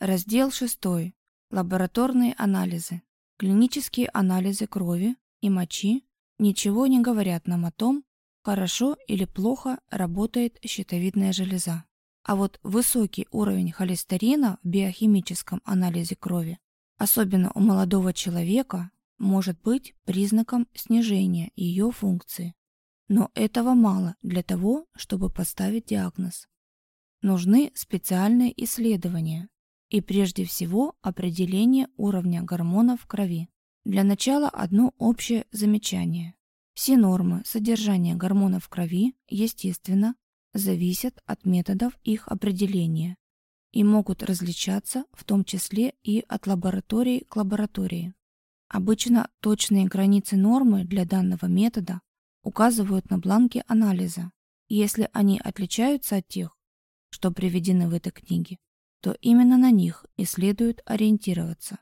Раздел 6. Лабораторные анализы. Клинические анализы крови и мочи ничего не говорят нам о том, хорошо или плохо работает щитовидная железа. А вот высокий уровень холестерина в биохимическом анализе крови, особенно у молодого человека, может быть признаком снижения ее функции. Но этого мало для того, чтобы поставить диагноз. Нужны специальные исследования и прежде всего определение уровня гормонов в крови. Для начала одно общее замечание. Все нормы содержания гормонов в крови, естественно, зависят от методов их определения и могут различаться в том числе и от лаборатории к лаборатории. Обычно точные границы нормы для данного метода указывают на бланке анализа. Если они отличаются от тех, что приведены в этой книге, то именно на них и следует ориентироваться.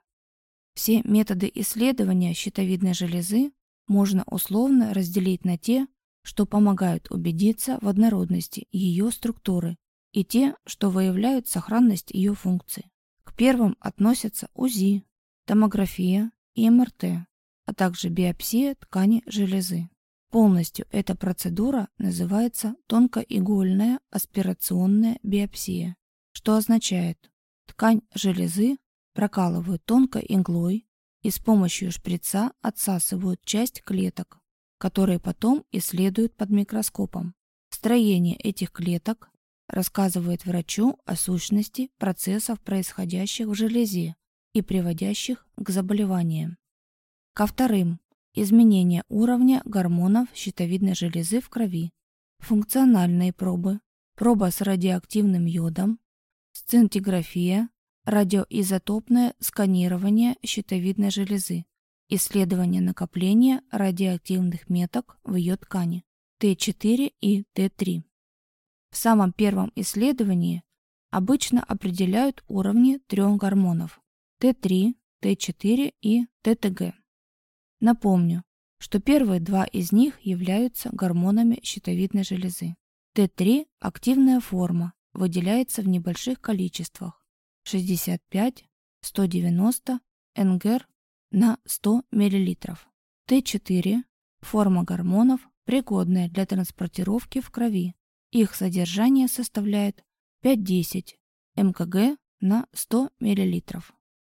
Все методы исследования щитовидной железы можно условно разделить на те, что помогают убедиться в однородности ее структуры, и те, что выявляют сохранность ее функции. К первым относятся УЗИ, томография и МРТ, а также биопсия ткани железы. Полностью эта процедура называется тонкоигольная аспирационная биопсия, что означает, ткань железы прокалывают тонкой иглой и с помощью шприца отсасывают часть клеток, которые потом исследуют под микроскопом. Строение этих клеток рассказывает врачу о сущности процессов, происходящих в железе и приводящих к заболеваниям. Ко вторым – изменение уровня гормонов щитовидной железы в крови, функциональные пробы, проба с радиоактивным йодом, сцинтиграфия, радиоизотопное сканирование щитовидной железы, исследование накопления радиоактивных меток в ее ткани Т4 и Т3. В самом первом исследовании обычно определяют уровни трех гормонов Т3, Т4 и ТТГ. Напомню, что первые два из них являются гормонами щитовидной железы. Т3 – активная форма, выделяется в небольших количествах 65-190 нгр на 100 мл. Т4 – форма гормонов, пригодная для транспортировки в крови. Их содержание составляет 5-10 мкг на 100 мл.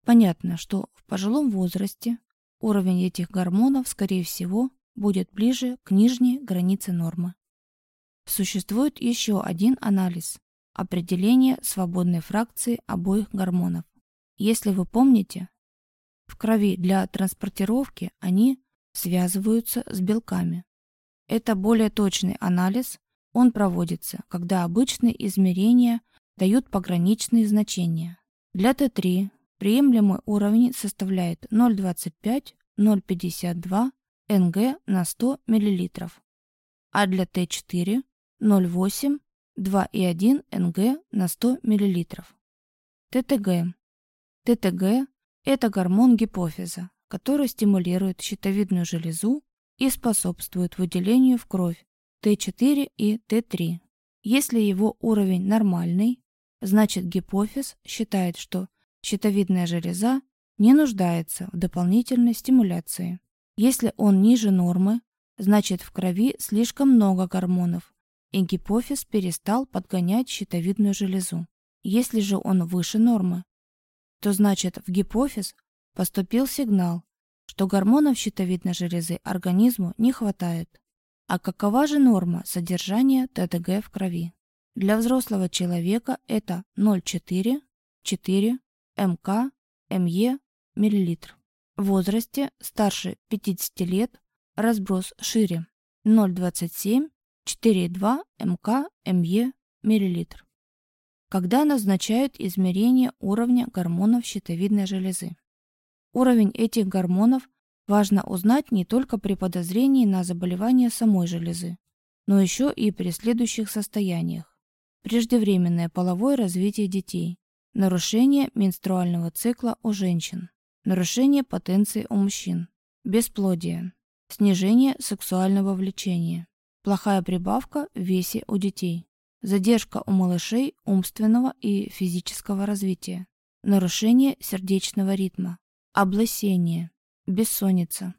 Понятно, что в пожилом возрасте уровень этих гормонов, скорее всего, будет ближе к нижней границе нормы. Существует еще один анализ определение свободной фракции обоих гормонов. Если вы помните, в крови для транспортировки они связываются с белками. Это более точный анализ, он проводится, когда обычные измерения дают пограничные значения. Для Т3 приемлемый уровень составляет 0,25-0,52 НГ на 100 мл, а для Т4 0,8 2,1 НГ на 100 мл. ТТГ. ТТГ – это гормон гипофиза, который стимулирует щитовидную железу и способствует выделению в кровь Т4 и Т3. Если его уровень нормальный, значит гипофиз считает, что щитовидная железа не нуждается в дополнительной стимуляции. Если он ниже нормы, значит в крови слишком много гормонов, и гипофиз перестал подгонять щитовидную железу. Если же он выше нормы, то значит в гипофиз поступил сигнал, что гормонов щитовидной железы организму не хватает. А какова же норма содержания ТТГ в крови? Для взрослого человека это 0,4 4 МК МЕ миллилитр. В возрасте старше 50 лет разброс шире 0,27 4,2 МК МЕ миллилитр. Когда назначают измерение уровня гормонов щитовидной железы. Уровень этих гормонов важно узнать не только при подозрении на заболевание самой железы, но еще и при следующих состояниях. Преждевременное половое развитие детей, нарушение менструального цикла у женщин, нарушение потенции у мужчин, бесплодие, снижение сексуального влечения, плохая прибавка в весе у детей, задержка у малышей умственного и физического развития, нарушение сердечного ритма, облысение, бессонница,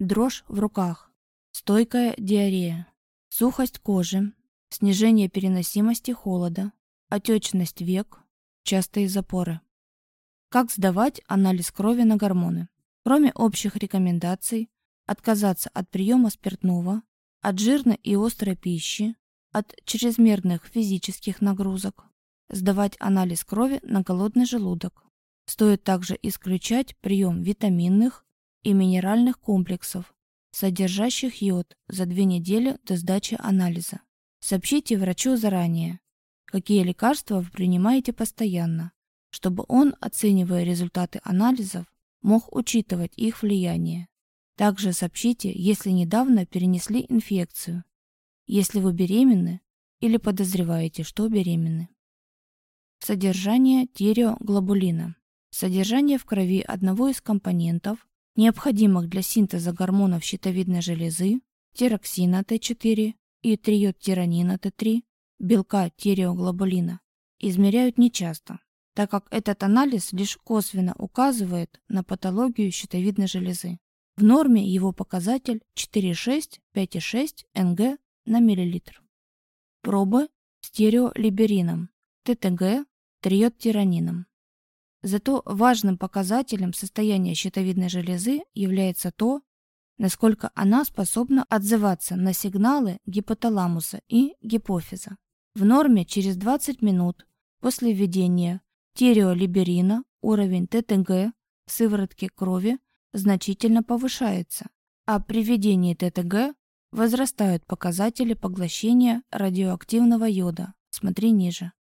дрожь в руках, стойкая диарея, сухость кожи, снижение переносимости холода, отечность век, частые запоры. Как сдавать анализ крови на гормоны? Кроме общих рекомендаций, отказаться от приема спиртного, от жирной и острой пищи, от чрезмерных физических нагрузок, сдавать анализ крови на голодный желудок. Стоит также исключать прием витаминных и минеральных комплексов, содержащих йод за две недели до сдачи анализа. Сообщите врачу заранее, какие лекарства вы принимаете постоянно, чтобы он, оценивая результаты анализов, мог учитывать их влияние. Также сообщите, если недавно перенесли инфекцию, если вы беременны или подозреваете, что беременны. Содержание тиреоглобулина. Содержание в крови одного из компонентов, необходимых для синтеза гормонов щитовидной железы, тироксина Т4 и триодтиранина Т3, белка тиреоглобулина, измеряют нечасто, так как этот анализ лишь косвенно указывает на патологию щитовидной железы. В норме его показатель 4,6-5,6 НГ на миллилитр. Пробы стереолиберином, ТТГ, триодтиранином. Зато важным показателем состояния щитовидной железы является то, насколько она способна отзываться на сигналы гипоталамуса и гипофиза. В норме через 20 минут после введения тиреолиберина уровень ТТГ в сыворотке крови значительно повышается, а при введении ТТГ возрастают показатели поглощения радиоактивного йода, смотри ниже.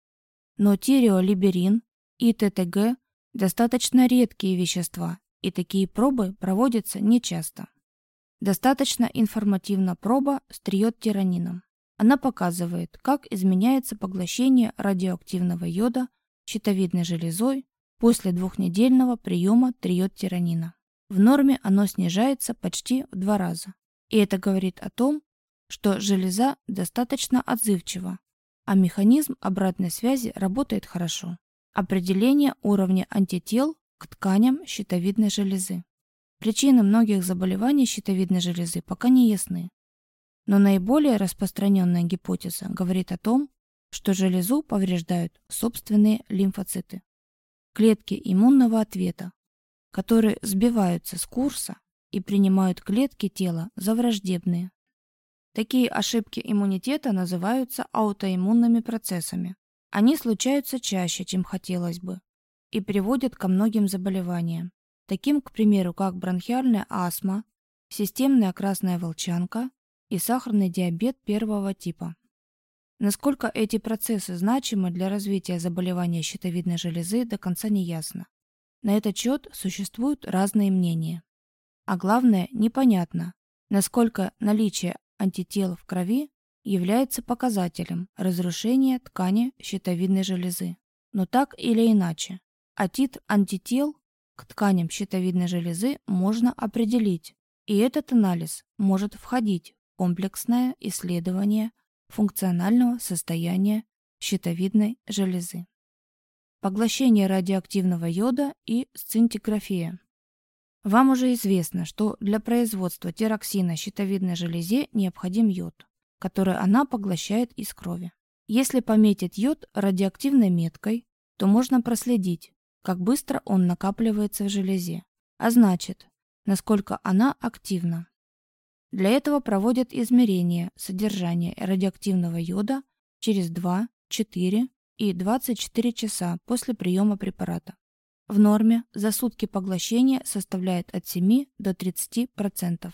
Но тиреолиберин и ТТГ достаточно редкие вещества, и такие пробы проводятся нечасто. Достаточно информативна проба с триодтиранином. Она показывает, как изменяется поглощение радиоактивного йода щитовидной железой после двухнедельного приема триодтиранина. В норме оно снижается почти в два раза. И это говорит о том, что железа достаточно отзывчива, а механизм обратной связи работает хорошо. Определение уровня антител к тканям щитовидной железы. Причины многих заболеваний щитовидной железы пока не ясны. Но наиболее распространенная гипотеза говорит о том, что железу повреждают собственные лимфоциты. Клетки иммунного ответа, которые сбиваются с курса и принимают клетки тела за враждебные. Такие ошибки иммунитета называются аутоиммунными процессами. Они случаются чаще, чем хотелось бы, и приводят ко многим заболеваниям таким, к примеру, как бронхиальная астма, системная красная волчанка и сахарный диабет первого типа. Насколько эти процессы значимы для развития заболевания щитовидной железы, до конца не ясно. На этот счет существуют разные мнения. А главное, непонятно, насколько наличие антител в крови является показателем разрушения ткани щитовидной железы. Но так или иначе, атит антител к тканям щитовидной железы можно определить, и этот анализ может входить в комплексное исследование функционального состояния щитовидной железы. Поглощение радиоактивного йода и сцинтиграфия. Вам уже известно, что для производства тироксина щитовидной железе необходим йод, который она поглощает из крови. Если пометить йод радиоактивной меткой, то можно проследить, как быстро он накапливается в железе, а значит, насколько она активна. Для этого проводят измерения содержания радиоактивного йода через 2, 4 и 24 часа после приема препарата. В норме за сутки поглощение составляет от 7 до 30%.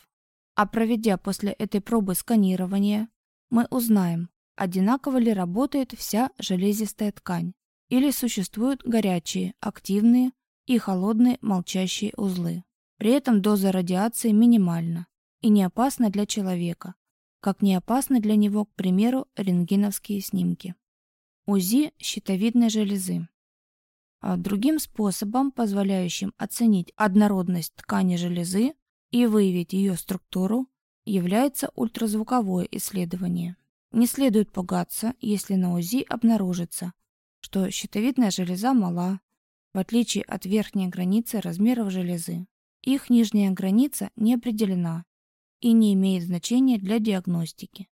А проведя после этой пробы сканирование, мы узнаем, одинаково ли работает вся железистая ткань, или существуют горячие, активные и холодные молчащие узлы. При этом доза радиации минимальна и не опасна для человека, как не опасны для него, к примеру, рентгеновские снимки. УЗИ щитовидной железы. А другим способом, позволяющим оценить однородность ткани железы и выявить ее структуру, является ультразвуковое исследование. Не следует пугаться, если на УЗИ обнаружится, что щитовидная железа мала, в отличие от верхней границы размеров железы. Их нижняя граница не определена и не имеет значения для диагностики.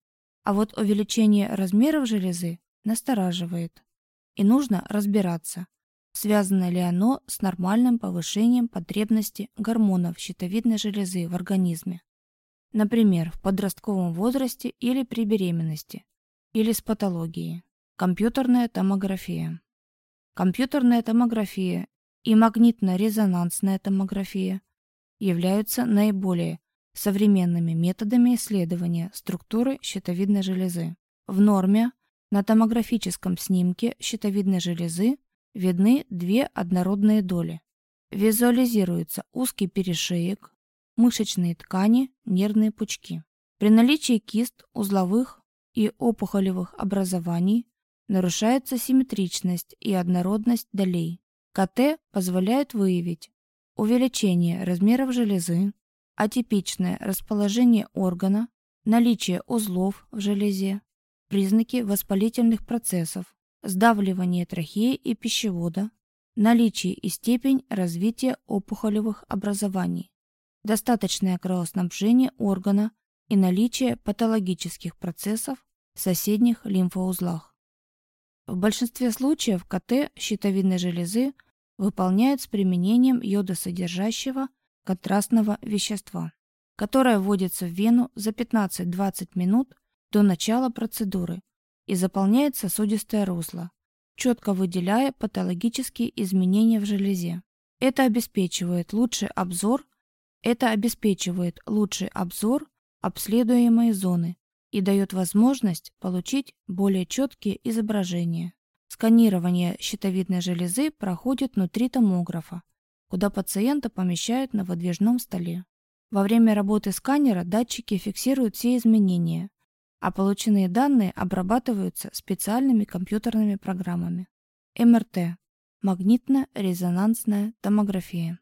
А вот увеличение размеров железы настораживает. И нужно разбираться, связано ли оно с нормальным повышением потребности гормонов щитовидной железы в организме. Например, в подростковом возрасте или при беременности, или с патологией. Компьютерная томография. Компьютерная томография и магнитно-резонансная томография являются наиболее современными методами исследования структуры щитовидной железы. В норме на томографическом снимке щитовидной железы видны две однородные доли. Визуализируется узкий перешеек, мышечные ткани, нервные пучки. При наличии кист, узловых и опухолевых образований нарушается симметричность и однородность долей. КТ позволяет выявить увеличение размеров железы, атипичное расположение органа, наличие узлов в железе, признаки воспалительных процессов, сдавливание трахеи и пищевода, наличие и степень развития опухолевых образований, достаточное кровоснабжение органа и наличие патологических процессов в соседних лимфоузлах. В большинстве случаев КТ щитовидной железы выполняют с применением йодосодержащего контрастного вещества, которое вводится в вену за 15-20 минут до начала процедуры и заполняет сосудистое русло, четко выделяя патологические изменения в железе. Это обеспечивает лучший обзор, это обеспечивает лучший обзор обследуемой зоны и дает возможность получить более четкие изображения. Сканирование щитовидной железы проходит внутри томографа, куда пациента помещают на выдвижном столе. Во время работы сканера датчики фиксируют все изменения, а полученные данные обрабатываются специальными компьютерными программами. МРТ – магнитно-резонансная томография.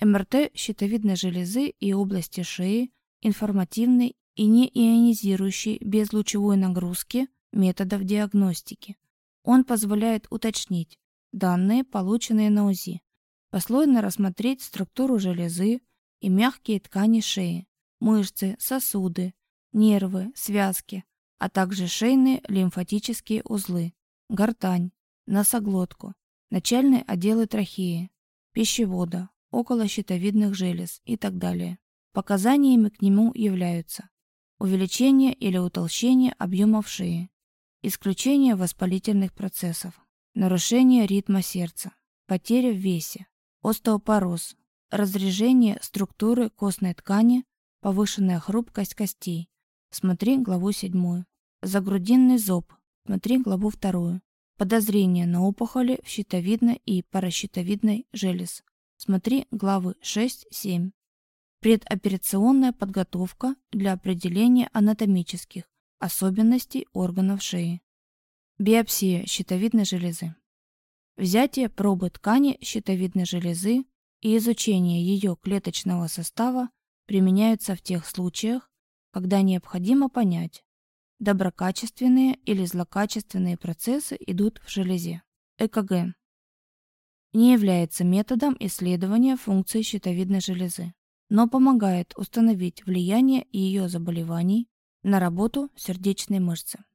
МРТ щитовидной железы и области шеи – информативный и неионизирующий без лучевой нагрузки методов диагностики. Он позволяет уточнить данные, полученные на УЗИ, послойно рассмотреть структуру железы и мягкие ткани шеи, мышцы, сосуды, нервы, связки, а также шейные лимфатические узлы, гортань, носоглотку, начальные отделы трахеи, пищевода, околощитовидных желез и так далее. Показаниями к нему являются увеличение или утолщение объемов шеи, исключение воспалительных процессов, нарушение ритма сердца, потеря в весе, остеопороз, разрежение структуры костной ткани, повышенная хрупкость костей. Смотри главу 7. Загрудинный зоб. Смотри главу 2. Подозрение на опухоли в щитовидной и паращитовидной желез. Смотри главы 6-7. Предоперационная подготовка для определения анатомических особенностей органов шеи. Биопсия щитовидной железы. Взятие пробы ткани щитовидной железы и изучение ее клеточного состава применяются в тех случаях, когда необходимо понять, доброкачественные или злокачественные процессы идут в железе. ЭКГ не является методом исследования функции щитовидной железы, но помогает установить влияние ее заболеваний на работу сердечной мышцы.